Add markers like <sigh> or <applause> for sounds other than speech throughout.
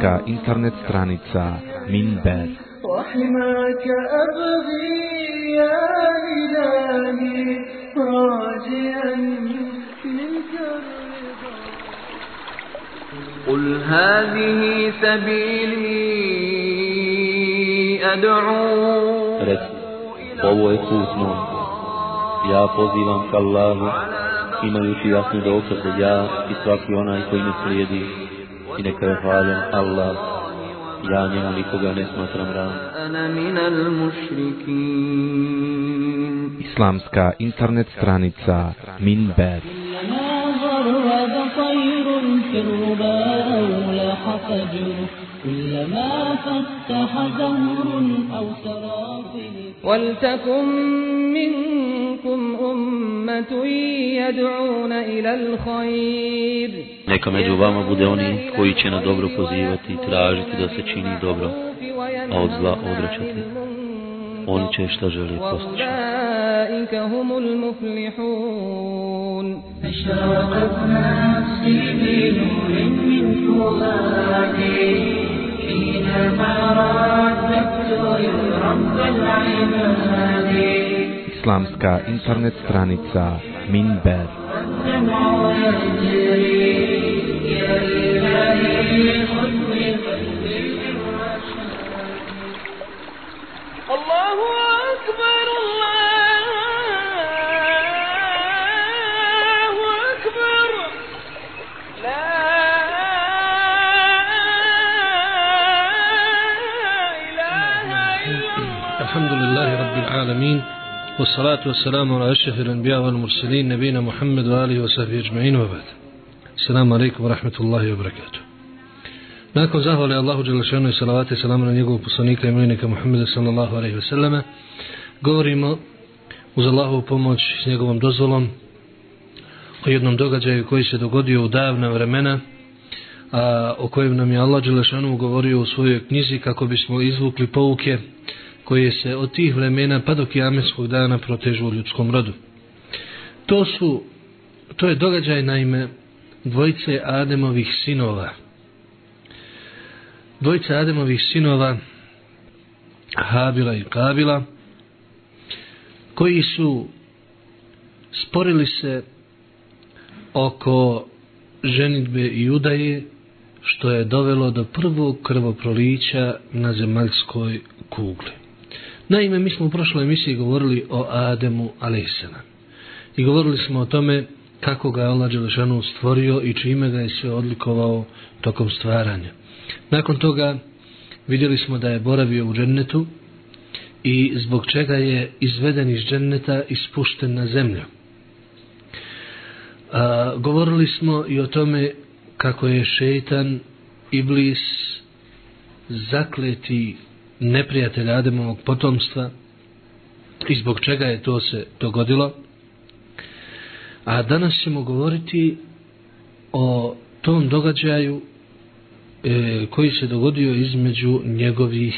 Islamska internet stranica Minber وحماك أبغي يا إلهي راجيا منك الرضا قل هذه سبيلي أدعو Reci, ovo je put moj. Ja pozivam ka Allahu, imajući jasni dokaz da ja i svaki onaj koji me slijedi i neka je hvala Allah. Ja njemu nikoga ne smatram ravnim. Islamska internet stranica minber Thank. غرد طير في الربا أو لاح فجر كلما فتح زهر أو سرافل ولتكن منكم أمة يدعون إلى الخير Neka među vama bude oni koji će na dobro pozivati i tražiti da se čini dobro, a od zla odrećati. Oni će šta žele postići. أولئك هم المفلحون أشرقت نفسي بنور من فؤادي حينما رددت رب العباد Islamska internet stranica Minber والصلاة والسلام على أشرف الأنبياء والمرسلين نبينا محمد وآله وصحبه أجمعين وبعد السلام عليكم ورحمة الله وبركاته Nakon zahvale Allahu Đelešanu i salavate i salama na njegovog poslanika i milenika Muhammeda sallallahu alaihi ve selleme, govorimo uz Allahovu pomoć s njegovom dozvolom o jednom događaju koji se dogodio u davna vremena, a o kojem nam je Allah Đelešanu govorio u svojoj knjizi kako bismo izvukli pouke koje se od tih vremena pa do kijametskog dana protežu u ljudskom rodu. To su, to je događaj naime dvojice Ademovih sinova. Dvojice Ademovih sinova Habila i Kabila koji su sporili se oko ženitbe i udaje što je dovelo do prvog krvoprolića na zemaljskoj kugli. Naime, mi smo u prošloj emisiji govorili o Ademu Aleyhisselam. I govorili smo o tome kako ga je Allah Đelešanu stvorio i čime ga je sve odlikovao tokom stvaranja. Nakon toga vidjeli smo da je boravio u džennetu i zbog čega je izveden iz dženneta i spušten na zemlju. A, govorili smo i o tome kako je šeitan iblis zakleti neprijatelja Ademovog potomstva i zbog čega je to se dogodilo. A danas ćemo govoriti o tom događaju e, koji se dogodio između njegovih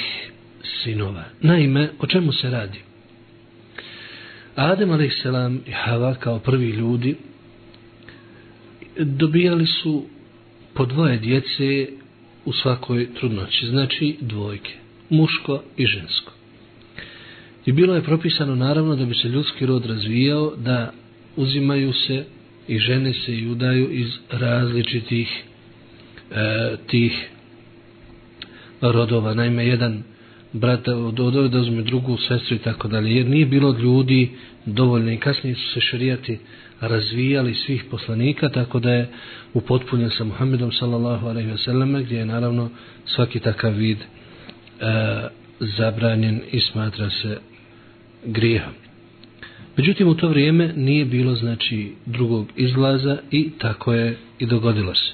sinova. Naime, o čemu se radi? Adem a.s. i Hava kao prvi ljudi dobijali su po dvoje djece u svakoj trudnoći, znači dvojke, muško i žensko. I bilo je propisano naravno da bi se ljudski rod razvijao da uzimaju se i žene se i udaju iz različitih e, tih rodova. Naime, jedan brat dodao da uzme drugu sestru i tako dalje. Jer nije bilo ljudi dovoljno i kasnije su se šarijati razvijali svih poslanika, tako da je upotpunjen sa Muhammedom sallallahu alaihi ve selleme, gdje je naravno svaki takav vid e, zabranjen i smatra se grijehom. Međutim, u to vrijeme nije bilo znači drugog izlaza i tako je i dogodilo se.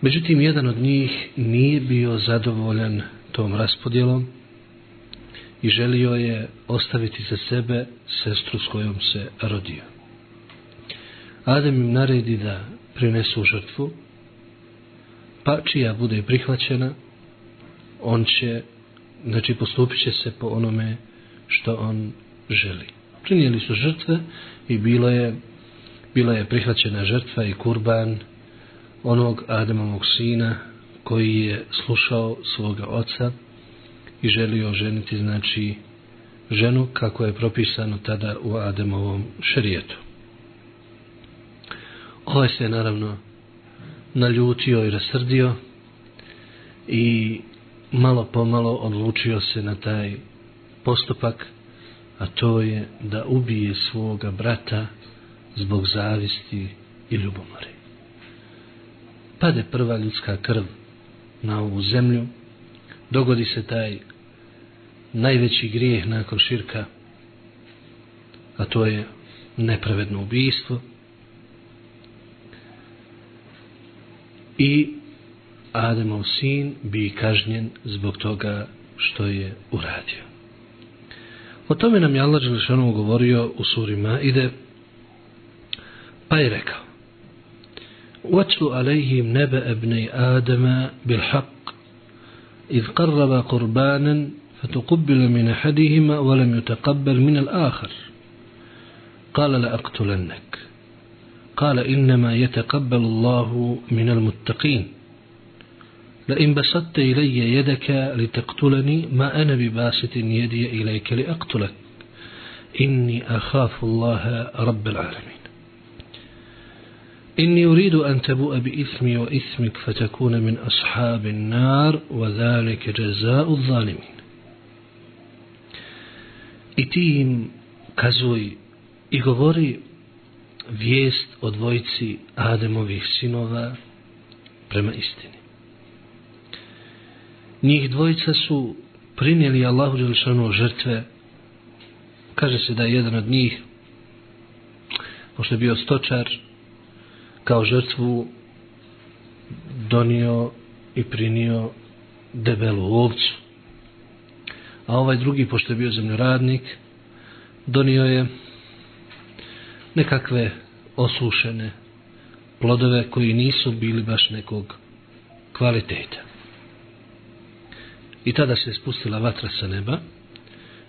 Međutim, jedan od njih nije bio zadovoljan tom raspodjelom i želio je ostaviti za sebe sestru s kojom se rodio. Adem im naredi da prinesu žrtvu, pa čija bude prihvaćena, on će, znači postupit će se po onome što on želi. Činili su žrtve i bilo je, bila je prihvaćena žrtva i kurban onog Ademovog sina koji je slušao svoga oca i želio ženiti znači ženu kako je propisano tada u Ademovom šerijetu. Ovaj se naravno naljutio i rasrdio i malo pomalo odlučio se na taj postupak a to je da ubije svoga brata zbog zavisti i ljubomore. Pade prva ljudska krv na ovu zemlju, dogodi se taj najveći grijeh nakon širka, a to je nepravedno ubijstvo i Ademov sin bi kažnjen zbog toga što je uradio. O tome nam je Allah Želešanu govorio u suri Maide, pa je rekao وَاتْلُ عَلَيْهِمْ نَبَأَ ابْنَيْ آدَمَ بِالْحَقِّ إِذْ قَرَّبَ قُرْبَانًا فتقبل من أحدهما ولم يتقبل من الآخر قال لأقتلنك قال إنما يتقبل الله من المتقين لئن بسطت إلي يدك لتقتلني ما أنا بباسط يدي إليك لأقتلك. إني أخاف الله رب العالمين. إني أريد أن تبوء بإثمي وإثمك فتكون من أصحاب النار وذلك جزاء الظالمين. I ti im kazuj i govori vijest o dvojici prema istini. Njih dvojica su prinijeli Allahu Đelšanu žrtve. Kaže se da je jedan od njih, pošto je bio stočar, kao žrtvu donio i prinio debelu ovcu. A ovaj drugi, pošto je bio zemljoradnik, donio je nekakve osušene plodove koji nisu bili baš nekog kvaliteta. I tada se spustila vatra sa neba,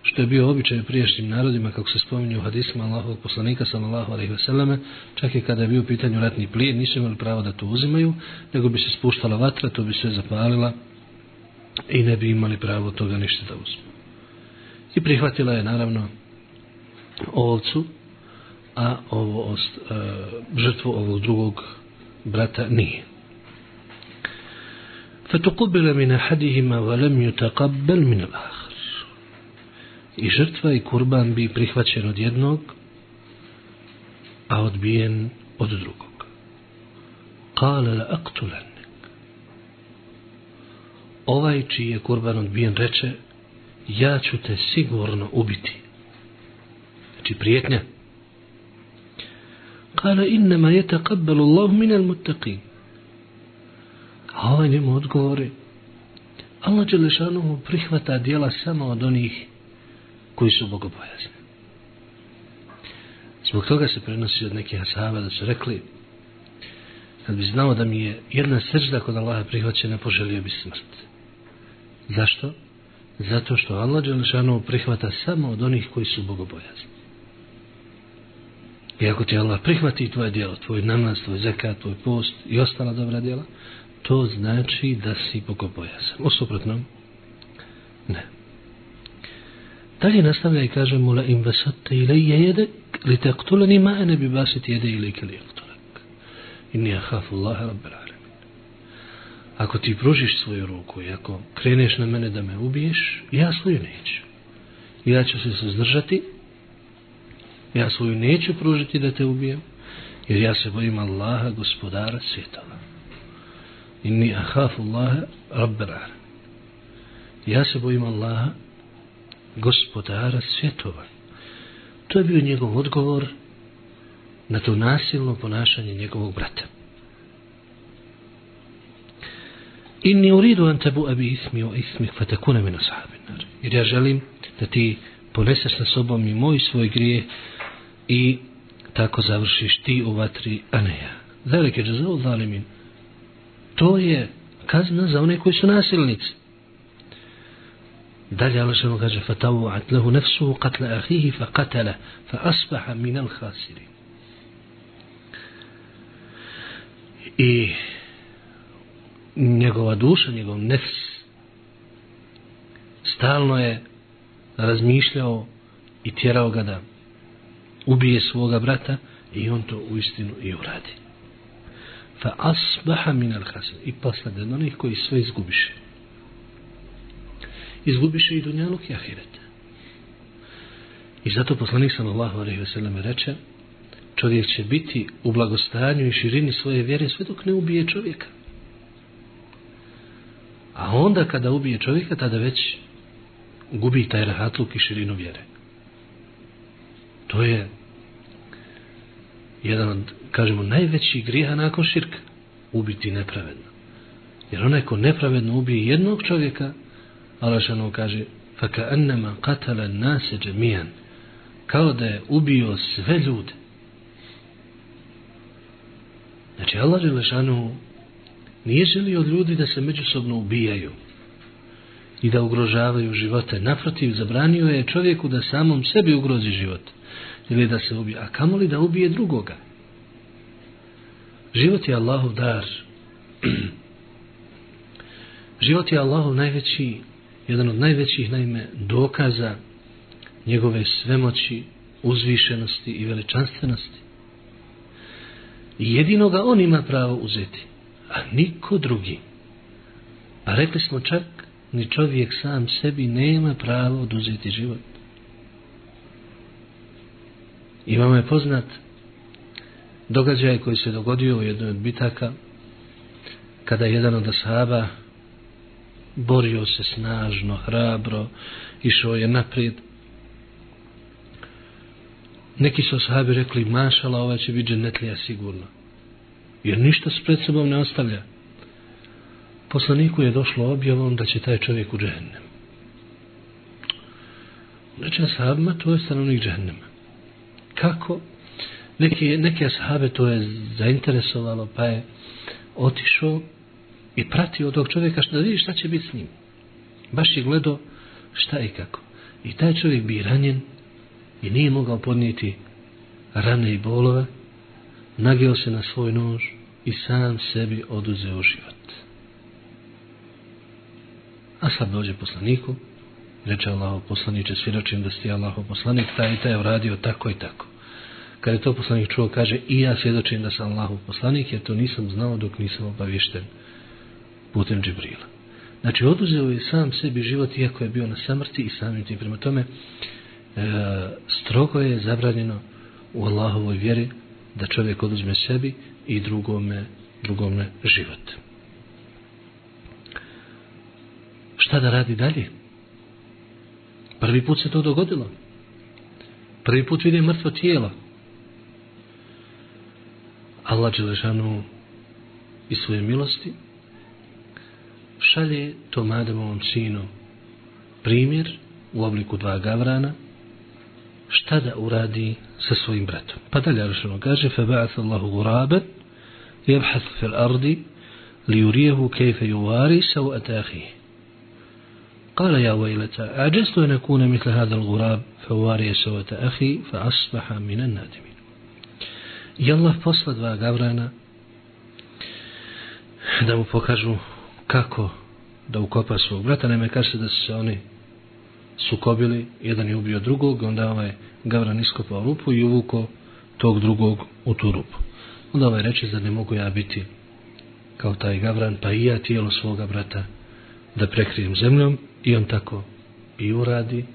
što je bio običaj priješnjim narodima, kako se spominju u hadisima Allahovog poslanika, sallallahu alaihi ve selleme, čak i kada je bio u pitanju ratni plijen, nisu imali pravo da to uzimaju, nego bi se spuštala vatra, to bi se zapalila i ne bi imali pravo toga ništa da uzmu. I prihvatila je naravno ovcu, a ovo ost, e, žrtvu ovog drugog brata nije. فتقبل من أحدهما ولم يتقبل من الآخر I žrtva i kurban bi prihvaćen od jednog, a odbijen od drugog. Kale la aktulenik. Ovaj čiji je kurban odbijen reče, ja ću te sigurno ubiti. Znači prijetnja. Kale innama je taqabbalu Allah minel muttaqin. A ovaj njemu odgovori, Allah Đelešanu prihvata dijela samo od onih koji su bogobojazni. Zbog toga se prenosi od nekih ashaba da su rekli, kad bi znao da mi je jedna srđda kod Allaha prihvaćena, poželio bi smrt. Zašto? Zato što Allah Đelešanu prihvata samo od onih koji su bogobojazni. I ako ti Allah prihvati tvoje djelo, tvoj namaz, tvoj zekat, tvoj post i ostala dobra djela, to znači da si bogobojazan. U suprotnom, ne. Dalje nastavlja i kaže mu la im basatte ilaje jedek li tektulani ma ene bi basiti jede ilike li jektulak. Inni ahafu Allahe rabbel alemin. Ako ti pružiš svoju ruku i ako kreneš na mene da me ubiješ, ja svoju neću. Ja ću se suzdržati, ja svoju neću pružiti da te ubijem, jer ja se bojim Allaha, gospodara svjetova inni ahafu Allahe rabbel alamin. ja se bojim Allaha, gospodara svjetova. To je bio njegov odgovor na to nasilno ponašanje njegovog brata. Inni uridu an tabu abi ismi o ismi fatakuna min ashabinar. Jer ja želim da ti poneseš sa sobom i moj svoj grije i tako završiš ti u vatri, a ne ja. zalike džazavu zalimin. To je kazna za one koji su nasilnici. Dalje Allah što kaže fatavu'at لَهُ نَفْسُهُ قَتْلَ أَخِيهِ فَقَتَلَ فَأَصْبَحَ مِنَ الْخَاسِرِينَ. I njegova duša, njegov nefs stalno je razmišljao i tjerao ga da ubije svoga brata i on to u istinu i uradi. Fa asbaha min al khasir i poslade od onih koji sve izgubiše. Izgubiše i dunjaluk i ahiret. I zato poslanik sallallahu alejhi ve sellem reče čovjek će biti u blagostanju i širini svoje vjere sve dok ne ubije čovjeka. A onda kada ubije čovjeka, tada već gubi taj rahatluk i širinu vjere. To je jedan od, kažemo, najvećih grijeha nakon širka. Ubiti nepravedno. Jer onaj ko nepravedno ubije jednog čovjeka, Allah kaže, faka annama katala nase džemijan, kao da je ubio sve ljude. Znači, Allah Želešanu nije želio od ljudi da se međusobno ubijaju i da ugrožavaju živote. Naprotiv, zabranio je čovjeku da samom sebi ugrozi život ili da se ubije, a kamoli da ubije drugoga. Život je Allahov dar. <clears throat> Život je Allahov najveći, jedan od najvećih naime dokaza njegove svemoći, uzvišenosti i veličanstvenosti. I jedino ga on ima pravo uzeti, a niko drugi. A rekli smo čak, ni čovjek sam sebi nema pravo oduzeti život. I vama je poznat događaj koji se dogodio u jednoj od bitaka kada jedan od ashaba borio se snažno, hrabro, išao je naprijed. Neki su ashabi rekli, mašala, ova će biti dženetlija sigurno. Jer ništa s pred sobom ne ostavlja. Poslaniku je došlo objavom da će taj čovjek u džehennem. Znači, ashabima, to je stanovnik džehennema kako? Neki, neke ashabe to je zainteresovalo pa je otišao i pratio tog čovjeka što da vidi šta će biti s njim. Baš je gledao šta i kako. I taj čovjek bi ranjen i nije mogao podnijeti rane i bolove nagio se na svoj nož i sam sebi oduzeo život. A sad dođe poslaniku reče Allaho poslaniče, svjedočim da ste Allaho poslanik, taj i taj je uradio tako i tako. Kad je to poslanik čuo, kaže, i ja svjedočim da sam Allaho poslanik, jer to nisam znao dok nisam obavješten putem Džibrila. Znači, oduzeo je sam sebi život, iako je bio na samrti i samim tim. Prema tome, e, strogo je zabranjeno u Allahovoj vjeri da čovjek oduzme sebi i drugome, drugome život. Šta da radi dalje? Prvi put se to dogodilo. Prvi put vidi mrtvo tijelo. Allah Đelešanu iz svoje milosti šalje tom Adamovom sinu primjer u obliku dva gavrana šta da uradi sa svojim bratom. Pa dalje Đelešanu kaže فَبَعَثَ اللَّهُ غُرَابًا يَبْحَثْ فِي الْأَرْضِ لِيُرِيهُ كَيْفَ يُوَارِ سَوْأَتَ أَخِيهِ قال يا ويلتا أعجزت أن أكون مثل هذا الغراب فواري سوة أخي فأصبح من النادمين I Allah posla dva gavrana da mu pokažu kako da ukopa svog brata. Naime, kaže se da su se oni sukobili, jedan je ubio drugog, onda ovaj gavran iskopao rupu i uvuko tog drugog u tu rupu. Onda ovaj reče, da ne mogu ja biti kao taj gavran, pa i ja tijelo svoga brata da prekrijem zemljom i on tako i uradi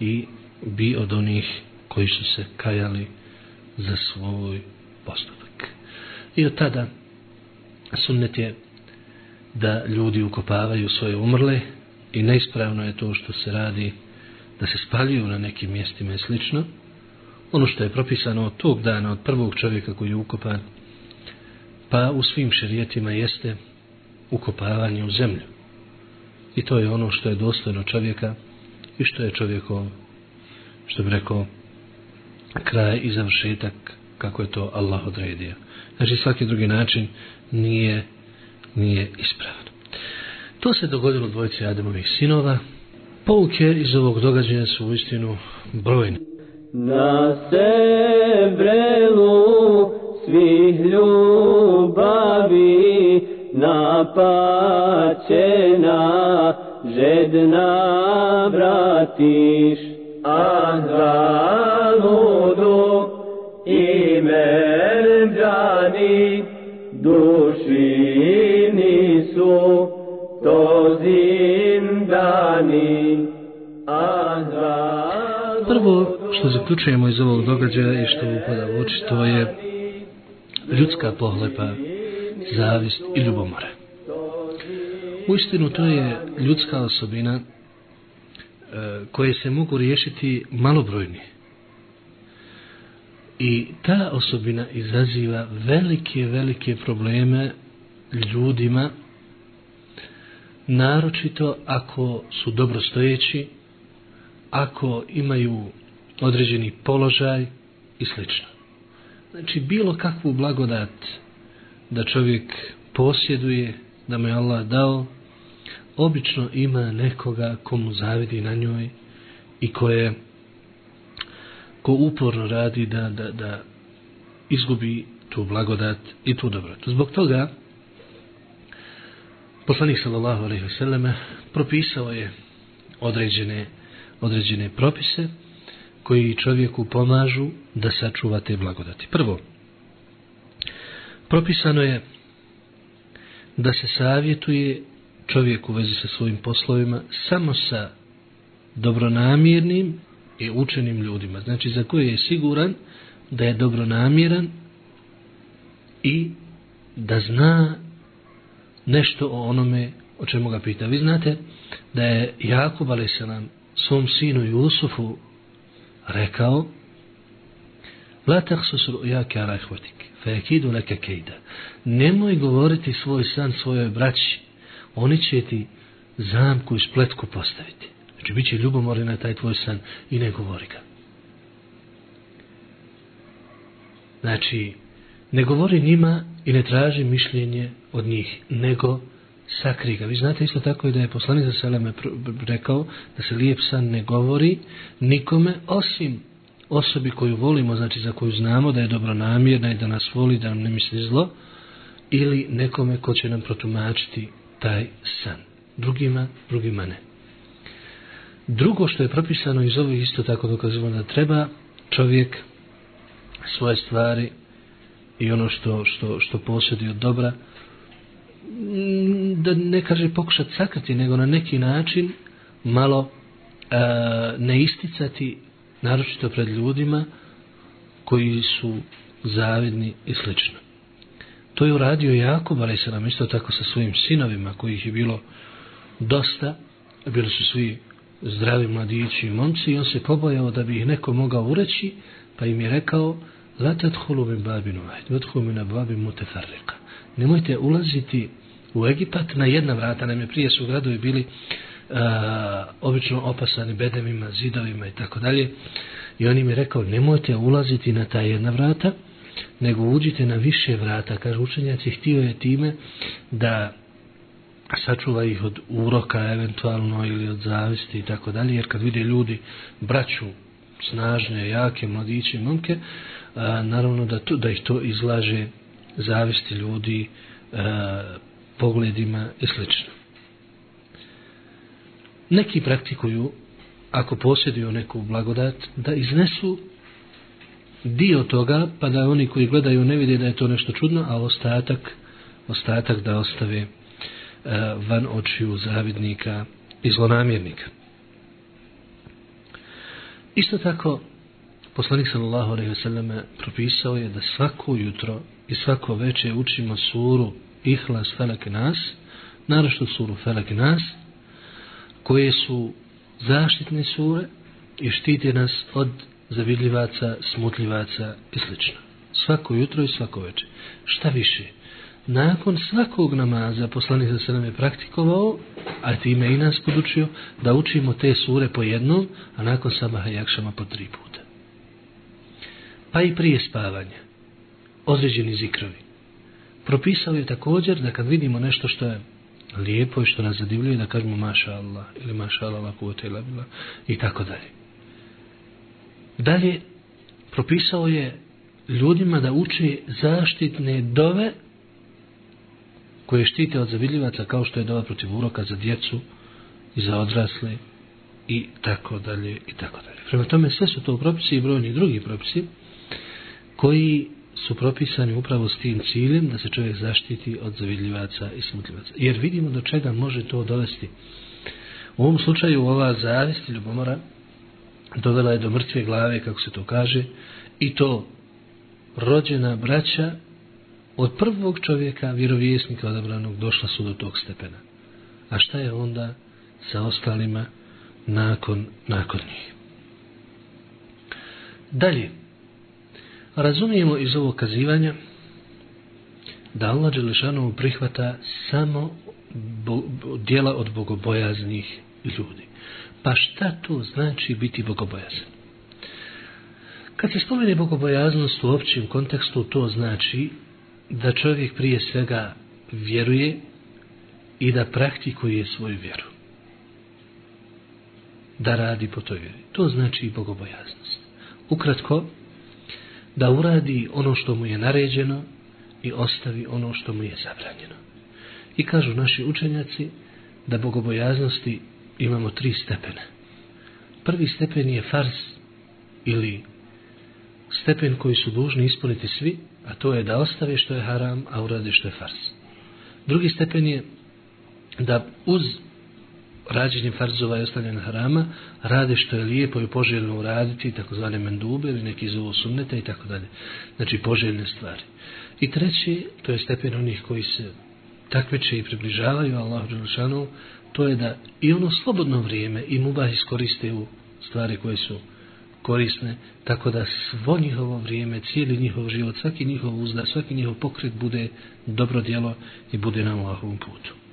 i bi od onih koji su se kajali za svoj postupak. I od tada sunnet je da ljudi ukopavaju svoje umrle i neispravno je to što se radi da se spaljuju na nekim mjestima i slično. Ono što je propisano od tog dana, od prvog čovjeka koji je ukopan, pa u svim šerijetima jeste ukopavanje u zemlju. I to je ono što je dostojno čovjeka i što je čovjekov, što bi rekao, kraj i završetak kako je to Allah odredio. Znači svaki drugi način nije, nije ispravan. To se dogodilo dvojici Ademovih sinova. Pouke iz ovog događaja su u istinu brojne. Na sebrelu svih ljubavi napaćena žedna bratiš a zaludu i merđani duši nisu to zindani a zaludu Prvo što zaključujemo iz ovog događaja i što upada u oči, to je ljudska pohlepa, zavist i ljubomore. U istinu to je ljudska osobina e, koje se mogu riješiti malobrojni. I ta osobina izaziva velike, velike probleme ljudima, naročito ako su dobrostojeći, ako imaju određeni položaj i slično. Znači, bilo kakvu blagodat da čovjek posjeduje, da mu je Allah dao, obično ima nekoga komu zavidi na njoj i koje ko uporno radi da, da, da izgubi tu blagodat i tu dobrotu. Zbog toga poslanik sallallahu alejhi ve selleme propisao je određene određene propise koji čovjeku pomažu da sačuva te blagodati. Prvo, propisano je da se savjetuje čovjek u vezi sa svojim poslovima samo sa dobronamjernim i učenim ljudima. Znači za koje je siguran da je dobronamjeran i da zna nešto o onome o čemu ga pita. Vi znate da je Jakub a.s. svom sinu Jusufu rekao La tahsus ru'yaka ala ihvatik, fe ekidu leke kejda. Nemoj govoriti svoj san svojoj braći. Oni će ti zamku i spletku postaviti. Znači, bit će ljubomori na taj tvoj san i ne govori ga. Znači, ne govori njima i ne traži mišljenje od njih, nego sakri ga. Vi znate isto tako i da je poslanik za Seleme rekao da se lijep san ne govori nikome osim osobi koju volimo, znači za koju znamo da je dobro namjerna i da nas voli, da nam ne misli zlo, ili nekome ko će nam protumačiti taj san. Drugima, drugima ne. Drugo što je propisano iz ovih isto tako dokazivano da treba čovjek svoje stvari i ono što, što, što posjedi od dobra da ne kaže pokušati sakrati, nego na neki način malo e, ne isticati naročito pred ljudima koji su zavidni i slično. To je uradio Jakub, ali se nam isto tako sa svojim sinovima, kojih je bilo dosta, bili su svi zdravi mladići i momci, i on se pobojao da bi ih neko mogao ureći, pa im je rekao, la tadhulu min babin wahid, wadkhulu min abwabin mutafarriqa. Nemojte ulaziti u Egipat na jedna vrata, nam je prije su gradovi bili uh, obično opasani bedemima, zidovima i tako dalje. I on im je rekao, nemojte ulaziti na ta jedna vrata, nego uđite na više vrata. Kaže, učenjaci htio je time da sačuva ih od uroka eventualno ili od zavisti i tako dalje, jer kad vide ljudi braću snažne, jake, mladiće i momke, a, naravno da, to, da ih to izlaže zavisti ljudi, a, pogledima i slično. Neki praktikuju, ako posjeduju neku blagodat, da iznesu dio toga, pa da oni koji gledaju ne vide da je to nešto čudno, a ostatak, ostatak da ostave e, van očiju zavidnika i zlonamjernika. Isto tako, poslanik sallallahu alejhi ve selleme propisao je da svako jutro i svako veče učimo suru Ihlas Felak Nas, naravno suru Felak Nas, koje su zaštitne sure i štite nas od zavidljivaca, smutljivaca i sl. Svako jutro i svako večer. Šta više? Nakon svakog namaza poslanik za se nam je praktikovao, a time i nas podučio, da učimo te sure po jednom, a nakon sabaha i akšama po tri puta. Pa i prije spavanja. Određeni zikrovi. Propisao je također da kad vidimo nešto što je lijepo i što nas zadivljuje, da kažemo maša Allah ili maša Allah kuvvete ila bila i tako dalje. Dalje, propisao je ljudima da uče zaštitne dove koje štite od zavidljivaca kao što je dova protiv uroka za djecu i za odrasle i tako dalje i tako dalje. Prema tome sve su to propisi i brojni drugi propisi koji su propisani upravo s tim ciljem da se čovjek zaštiti od zavidljivaca i smutljivaca. Jer vidimo do čega može to dovesti. U ovom slučaju ova zavist i ljubomora dovela je do mrtve glave, kako se to kaže, i to rođena braća od prvog čovjeka, vjerovjesnika odabranog, došla su do tog stepena. A šta je onda sa ostalima nakon, nakon njih? Dalje, razumijemo iz ovog kazivanja da Allah Đelešanovu prihvata samo bo, dijela od bogobojaznih ljudi. Pa šta to znači biti bogobojazan? Kad se spomene bogobojaznost u općem kontekstu, to znači da čovjek prije svega vjeruje i da praktikuje svoju vjeru. Da radi po toj vjeri. To znači i bogobojaznost. Ukratko, da uradi ono što mu je naređeno i ostavi ono što mu je zabranjeno. I kažu naši učenjaci da bogobojaznosti imamo tri stepene. Prvi stepen je fars ili stepen koji su dužni ispuniti svi, a to je da ostave što je haram, a urade što je fars. Drugi stepen je da uz rađenjem farzova i ostavljanjem harama rade što je lijepo i poželjno uraditi, takozvane mendube ili neki zovu sunnete i tako dalje. Znači poželjne stvari. I treći, to je stepen onih koji se takmiče i približavaju Allahu Đelšanu, to je da i ono slobodno vrijeme i mubah iskoriste u stvari koje su korisne, tako da svo njihovo vrijeme, cijeli njihov život, svaki njihov uzda, svaki njihov pokret bude dobro djelo i bude na Allahovom putu.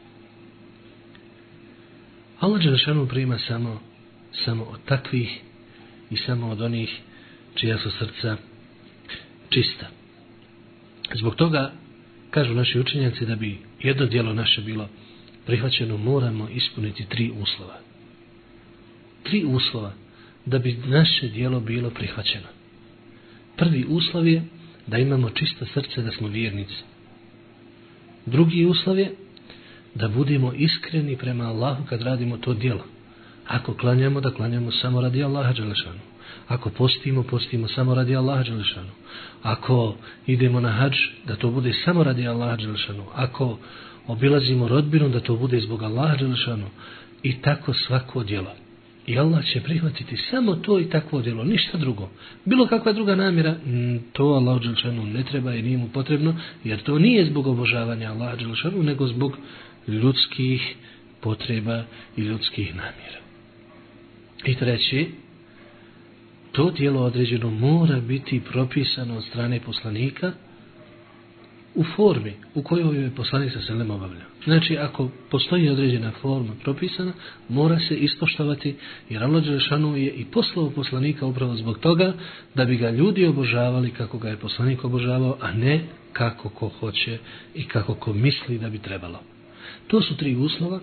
Allah Đelešanu prima samo, samo od takvih i samo od onih čija su srca čista. Zbog toga, kažu naši učenjaci, da bi jedno dijelo naše bilo prihvaćeno, moramo ispuniti tri uslova. Tri uslova da bi naše dijelo bilo prihvaćeno. Prvi uslov je da imamo čisto srce, da smo vjernici. Drugi uslov je da budemo iskreni prema Allahu kad radimo to djelo. Ako klanjamo, da klanjamo samo radi Allaha Đelešanu. Ako postimo, postimo samo radi Allaha Đelešanu. Ako idemo na hađ, da to bude samo radi Allaha Đelešanu. Ako obilazimo rodbinu, da to bude zbog Allaha Đelešanu. I tako svako djelo. I Allah će prihvatiti samo to i takvo djelo, ništa drugo. Bilo kakva druga namjera, to Allah Đelšanu ne treba i nije mu potrebno, jer to nije zbog obožavanja Allah Đelšanu, nego zbog ljudskih potreba i ljudskih namjera. I treći, to tijelo određeno mora biti propisano od strane poslanika u formi u kojoj je poslanik sa selem obavljao. Znači, ako postoji određena forma propisana, mora se ispoštovati, jer Allah Đelešanu je i poslao poslanika upravo zbog toga, da bi ga ljudi obožavali kako ga je poslanik obožavao, a ne kako ko hoće i kako ko misli da bi trebalo. To su tri uslova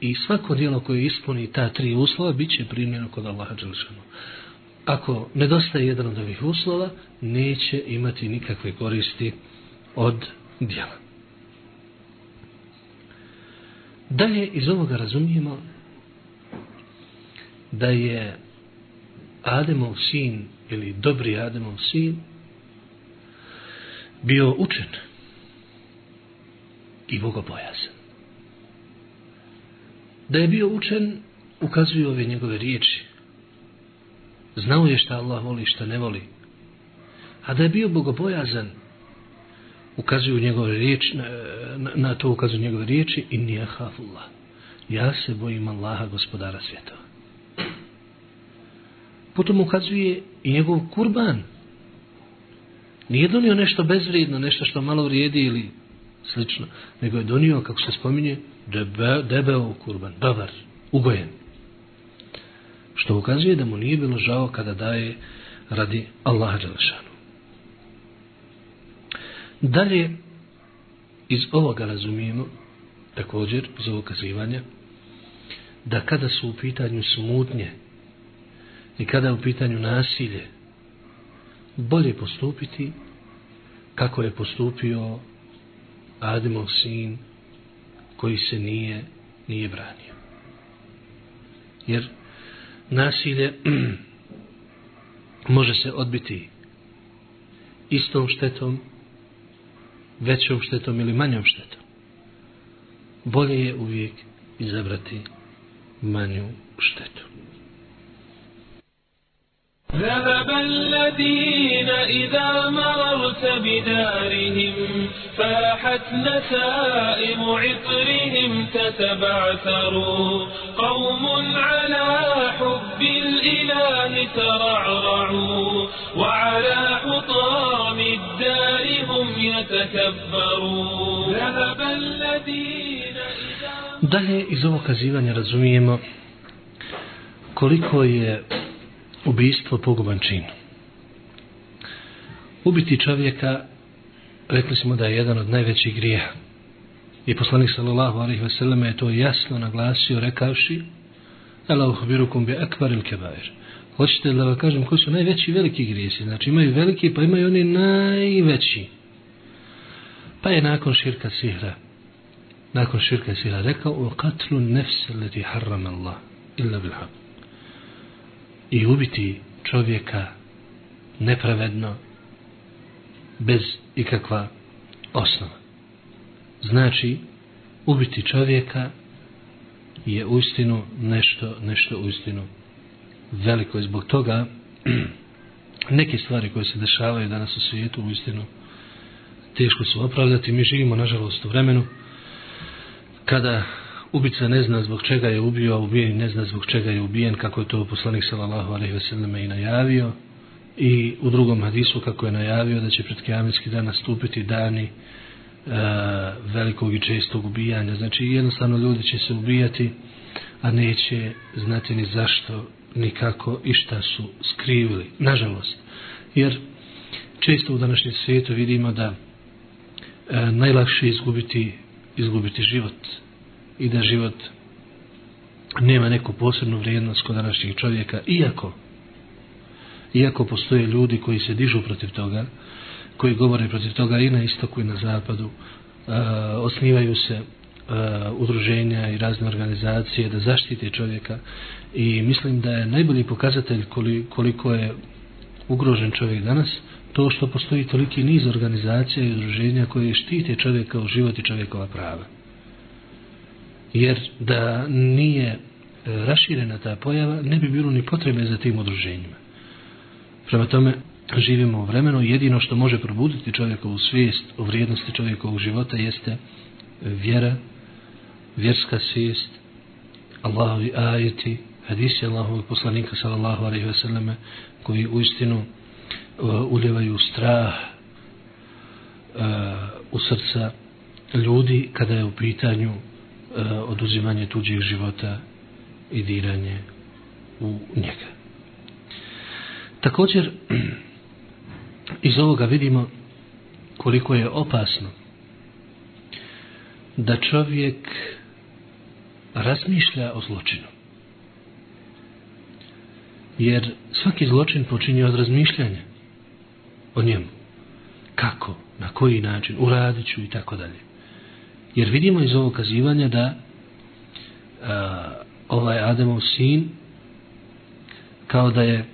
i svako dijelo koje ispuni ta tri uslova bit će primljeno kod Allaha Đelešanu. Ako nedostaje jedan od ovih uslova, neće imati nikakve koristi od dijela. Dalje iz ovoga razumijemo da je Ademov sin ili dobri Ademov sin bio učen i bogobojazan. Da je bio učen ukazuju ove njegove riječi. Znao je šta Allah voli šta ne voli. A da je bio bogobojazan ukazuju njegove riječi, na, na, na to ukazuju njegove riječi i nije hafullah. ja se bojim Allaha gospodara svjetova. Potom ukazuje i njegov kurban. Nije donio nešto bezvrijedno, nešto što malo vrijedi ili slično, nego je donio, kako se spominje, debe, debeo kurban, dobar, ugojen. Što ukazuje da mu nije bilo žao kada daje radi Allaha Đelešanu. Dalje, iz ovoga razumijemo, također, iz ovog kazivanja, da kada su u pitanju smutnje i kada je u pitanju nasilje, bolje postupiti kako je postupio Ademov sin koji se nije nije branio. Jer nasilje <clears throat> može se odbiti istom štetom, većom štetom ili manjom štetom. Bolje je uvijek izabrati manju štetu. ذهب الذين إذا مررت بدارهم فاحت نسائم عطرهم تتبعثروا قوم على حب الإله ترعرعوا وعلى حطام الدار هم يتكبرون ذهب الذين Dalje iz ovog kazivanja razumijemo koliko je ubijstvo poguban čin. Ubiti čovjeka, rekli smo da je jedan od najvećih grijeha. I poslanik sallallahu alaihi selleme je to jasno naglasio rekavši Ela uhbirukum bi akbar il kebair. Hoćete da vam kažem koji su najveći veliki grijesi. Znači imaju veliki pa imaju oni najveći. Pa je nakon širka sihra nakon širka sihra rekao u katlu nefse leti harram Allah illa bil hab. i ubiti čovjeka nepravedno bez ikakva osnova. Znači, ubiti čovjeka je uistinu nešto, nešto uistinu veliko i zbog toga <clears throat> neke stvari koje se dešavaju danas u svijetu uistinu teško su opravdati. Mi živimo, nažalost, u vremenu kada ubica ne zna zbog čega je ubio, a ubijen ne zna zbog čega je ubijen, kako je to poslanik sallallahu alejhi ve selleme i najavio. I u drugom hadisu kako je najavio da će pred kijametski dan nastupiti dani e, velikog i čestog ubijanja. Znači jednostavno ljudi će se ubijati, a neće znati ni zašto, ni kako i šta su skrivili. Nažalost. Jer često u današnjem svijetu vidimo da e, najlakše izgubiti izgubiti život i da život nema neku posebnu vrijednost kod današnjih čovjeka, iako iako postoje ljudi koji se dižu protiv toga, koji govore protiv toga i na istoku i na zapadu, uh, osnivaju se uh, udruženja i razne organizacije da zaštite čovjeka i mislim da je najbolji pokazatelj koliko je ugrožen čovjek danas to što postoji toliki niz organizacija i udruženja koje štite čovjeka u život i čovjekova prava jer da nije e, raširena ta pojava, ne bi bilo ni potrebe za tim udruženjima. Prema tome, živimo u vremenu, jedino što može probuditi čovjekovu svijest o vrijednosti čovjekovog života jeste vjera, vjerska svijest, Allahovi ajeti, hadisi Allahovog poslanika sallallahu alaihi ve selleme, koji u istinu uh, uljevaju strah uh, u srca ljudi kada je u pitanju uh, oduzimanje tuđih života i diranje u njega. Također, <clears throat> iz ovoga vidimo koliko je opasno da čovjek razmišlja o zločinu. Jer svaki zločin počinje od razmišljanja o njemu. Kako, na koji način, uradit ću i tako dalje. Jer vidimo iz ovog kazivanja da a, ovaj Ademov sin kao da je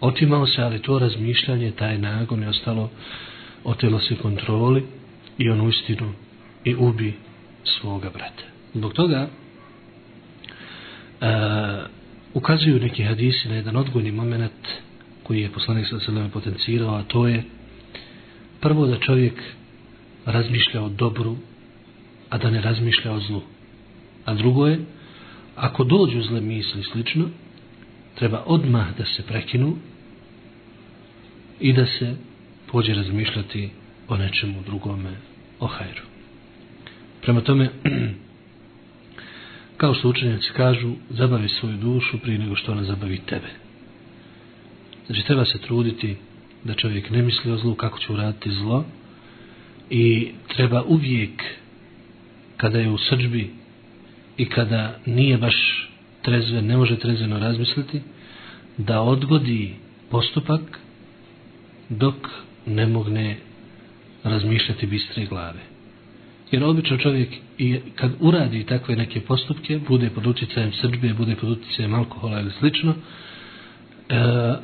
otimao se, ali to razmišljanje, taj nagon je ostalo, otelo se kontroli i on uistinu i ubi svoga brata. Zbog toga e, ukazuju neki hadisi na jedan odgojni moment koji je poslanik sa seleme potencirao, a to je prvo da čovjek razmišlja o dobru, a da ne razmišlja o zlu. A drugo je, ako dođu zle misli slično, treba odmah da se prekinu i da se pođe razmišljati o nečemu drugome, o hajru. Prema tome, <clears throat> kao što učenjaci kažu, zabavi svoju dušu prije nego što ona zabavi tebe. Znači, treba se truditi da čovjek ne misli o zlu, kako će uraditi zlo i treba uvijek kada je u srđbi i kada nije baš trezven, ne može trezveno razmisliti, da odgodi postupak dok ne mogne razmišljati bistre glave. Jer obično čovjek i kad uradi takve neke postupke, bude pod utjecajem srđbe, bude pod utjecajem alkohola ili slično, e,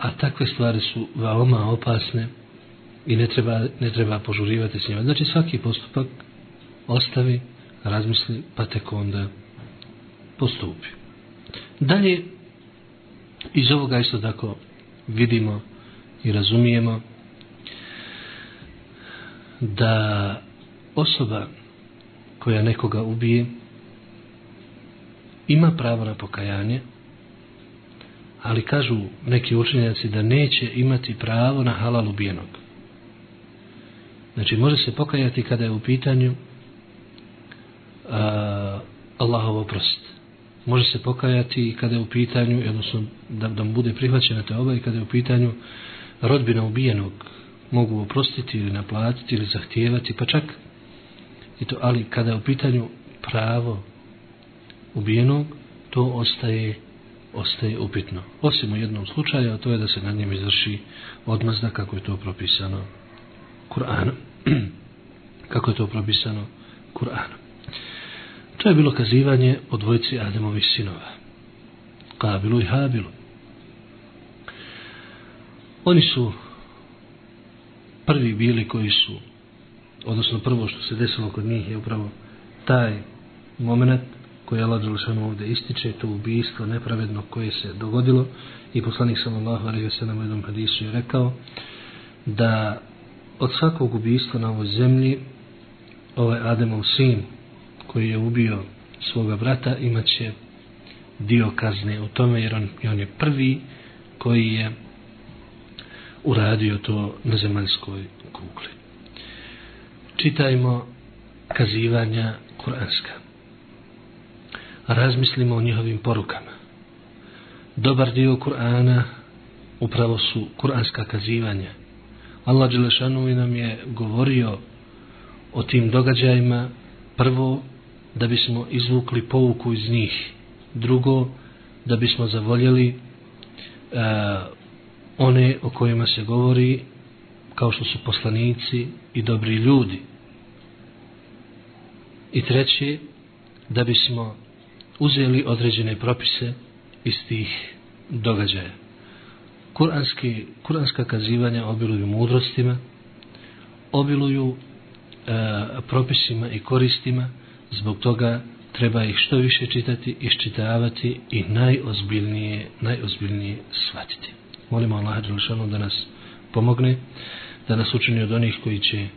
a takve stvari su veoma opasne i ne treba, ne treba požurivati s njima. Znači svaki postupak ostavi, razmisli, pa tek onda postupi. Dalje, iz ovoga isto tako vidimo i razumijemo da osoba koja nekoga ubije ima pravo na pokajanje ali kažu neki učenjaci da neće imati pravo na halal ubijenog. Znači može se pokajati kada je u pitanju a, Allahov oprost može se pokajati kada je u pitanju odnosno da, da mu bude prihvaćena te oba i kada je u pitanju rodbina ubijenog mogu oprostiti ili naplatiti ili zahtijevati pa čak i to, ali kada je u pitanju pravo ubijenog to ostaje ostaje upitno. Osim u jednom slučaju a to je da se nad njim izvrši odmazda kako je to propisano Kur'anom. <clears throat> Kako je to propisano Kur'anom to je bilo kazivanje o dvojici Ademovih sinova. Kabilu i Habilu. Oni su prvi bili koji su odnosno prvo što se desilo kod njih je upravo taj moment koji je Allah Đelšanu ovdje ističe, to ubijstvo nepravedno koje se dogodilo. I poslanik sallallahu alaihi wa sallam u jednom hadisu je rekao da od svakog ubijstva na ovoj zemlji ovaj Ademov sin koji je ubio svoga brata imaće dio kazne u tome jer on, on je prvi koji je uradio to na zemaljskoj kugli. Čitajmo kazivanja kuranska. Razmislimo o njihovim porukama. Dobar dio Kur'ana upravo su kuranska kazivanja. Allah Đelešanu nam je govorio o tim događajima prvo da bismo izvukli pouku iz njih drugo da bismo zavoljeli uh, one o kojima se govori kao što su poslanici i dobri ljudi. I treće, da bismo uzeli određene propise iz tih događaja. Kuranski, kuranska kazivanja obiluju mudrostima, obiluju e, propisima i koristima, zbog toga treba ih što više čitati, iščitavati i najozbiljnije, najozbiljnije shvatiti molimo Allah Đelšanu da nas pomogne, da nas učini od onih koji će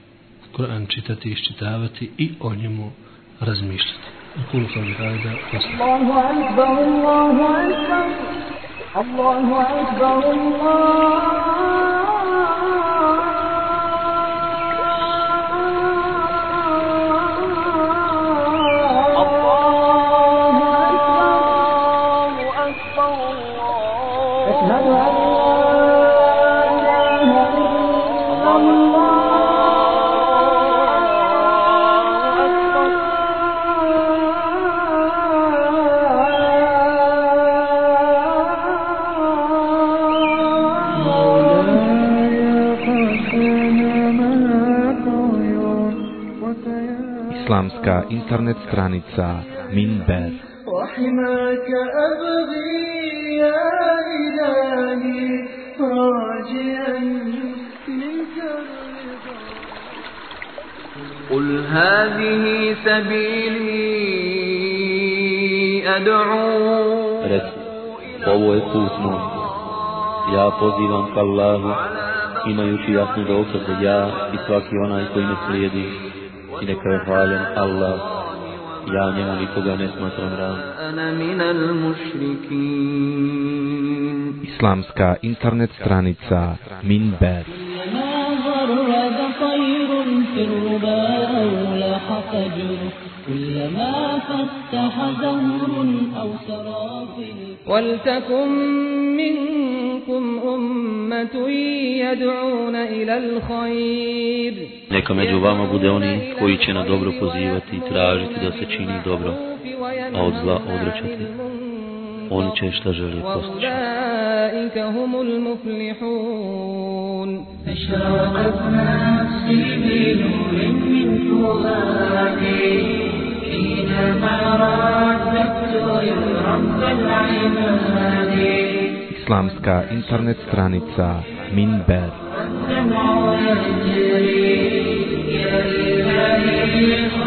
Kur'an čitati i iščitavati i o njemu razmišljati. أقول قولي هذا الله أكبر الله أكبر الله أكبر الله Internet stranica Minber وحماك أبغي يا إلهي راجعا منك الرضا قل هذه سبيلي أدعو Reci, ovo je put moj. Ja pozivam ka Allahu, imajući jasnu dokaz da ja i svaki onaj koji me slijedi, i neka je hvaljen Allah, ja njemu nikoga ne smatram ravnim. Islamska internet stranica Minber. كلما فتح زهر أو سراب ولتكن من Neka među vama bude oni koji će na dobro pozivati i tražiti da se čini dobro, a od zla odrećati. Oni će šta želi postići. وأولئك هم المفلحون أشرقت نفسي بنور من فؤادي حينما رددت يا رب العباد islamska internet stranica Minber. Thank.